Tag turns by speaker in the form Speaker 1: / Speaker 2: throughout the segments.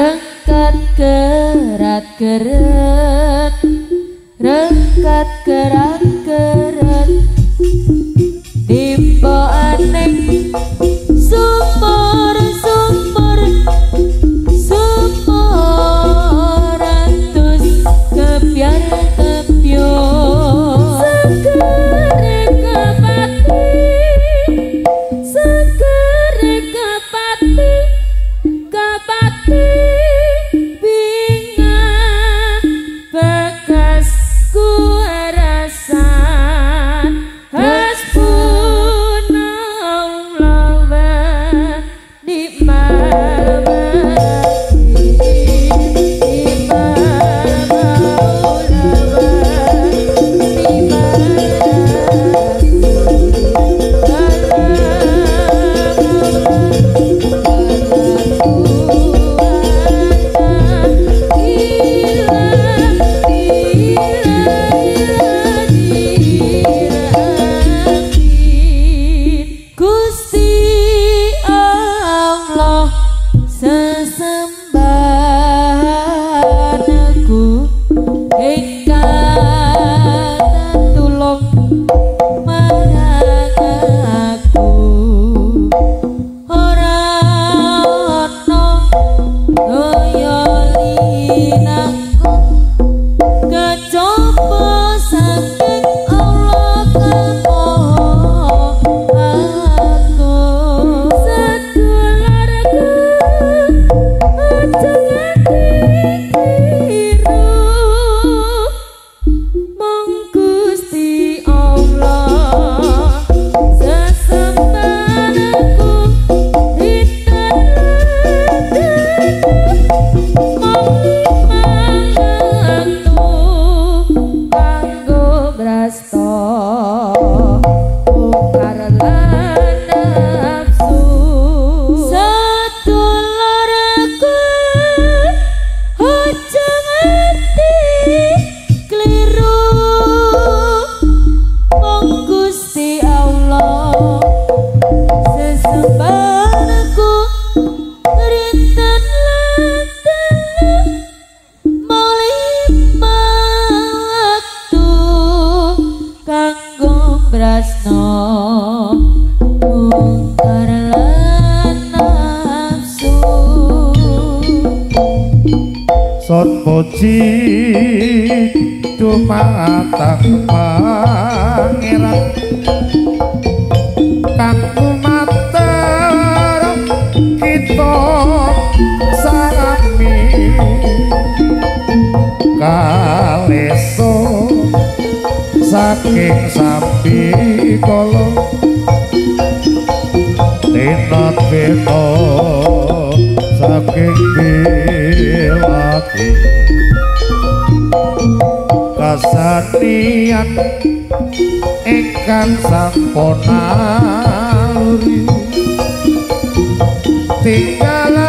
Speaker 1: rekat
Speaker 2: kerat kerat. Rekat kerat. Sami kaleso saking sampi kala. Tinat beta saking bilaki kasanian ingkang sampun aluri tinggalan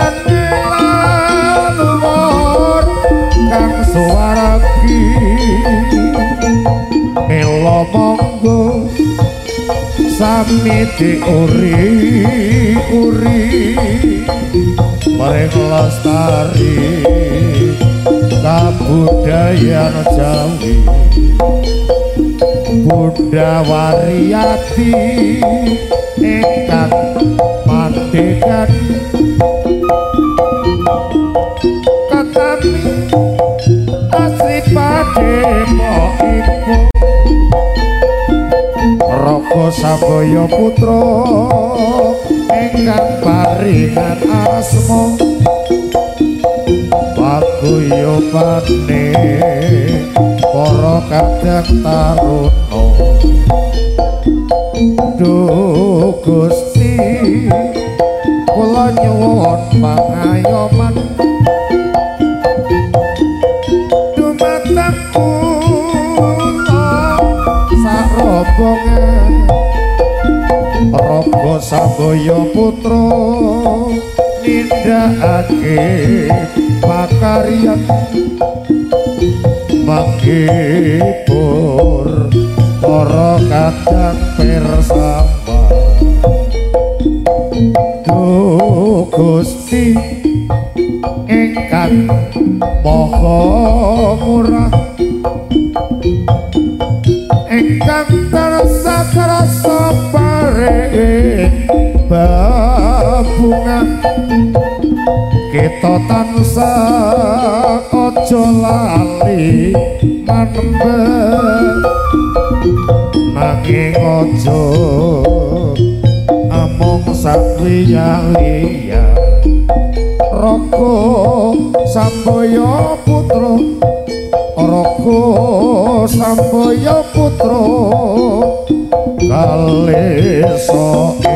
Speaker 2: elo monggo sami diuri uri. Mereka lestari kabudayan Jawi. Bunda Wariati ingkang mandekan Samboyo Putra ingkang paringan asma. Paguyubane para kadang taruna. Duh Sambaya Putra nindakake pakaryan. Menghibur para kadang bersama Duh Gusti ing
Speaker 3: ingkang maha murah. Ingkang tansah krasa paring babungan. Kita tansah aja lali manembet. Nanging aja among sakliya-liya roko samboyo putra. Roko samboyo putra. Kalesoke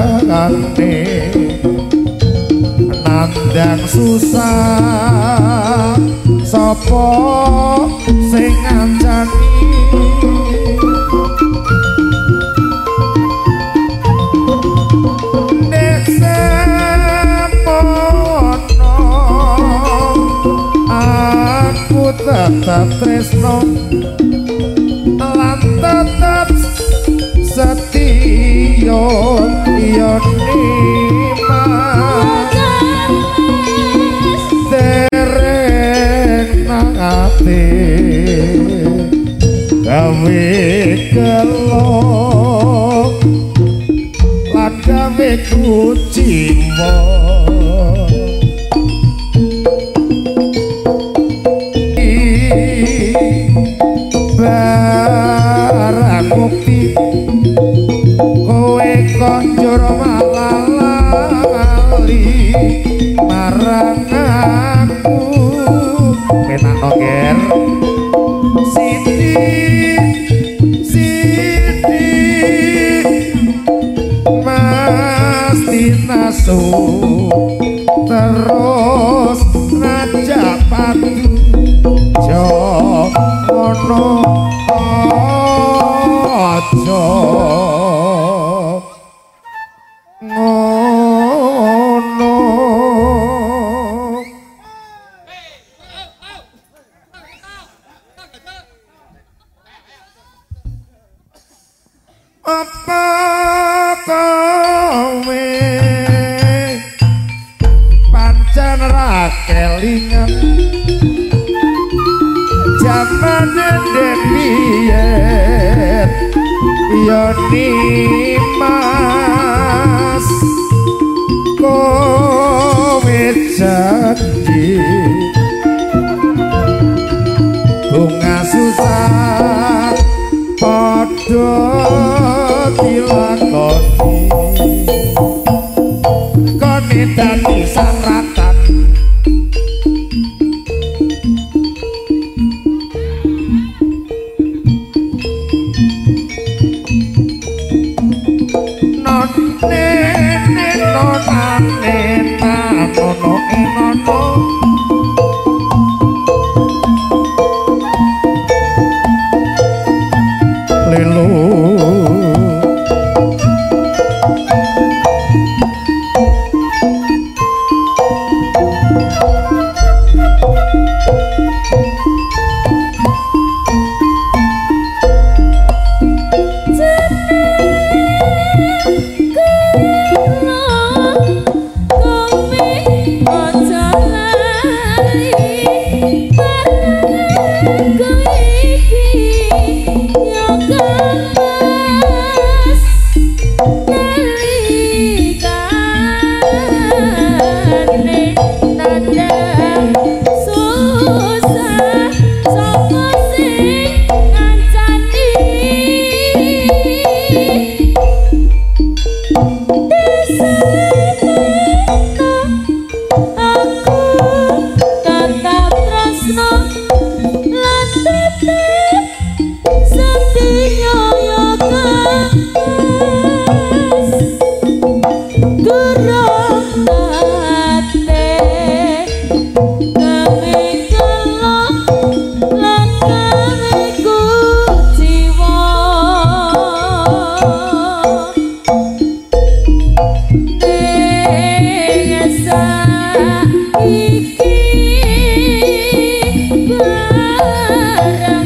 Speaker 3: Nalikane nandang susah sapa sing ngancani? Tetap tresno ati gawe kelo lan gawe kucimo estou ya nimas. Kowe janji. Bunga susah padha dilakoni. Kone dadi saratan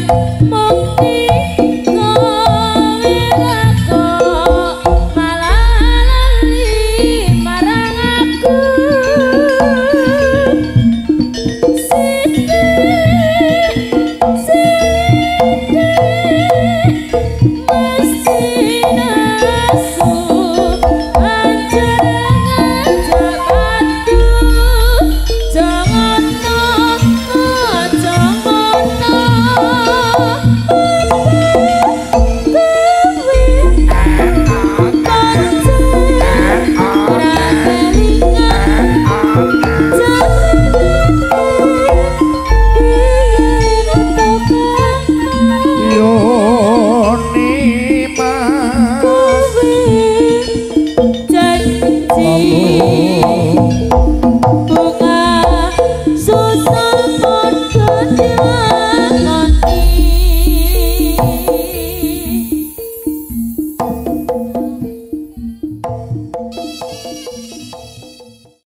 Speaker 2: Oh.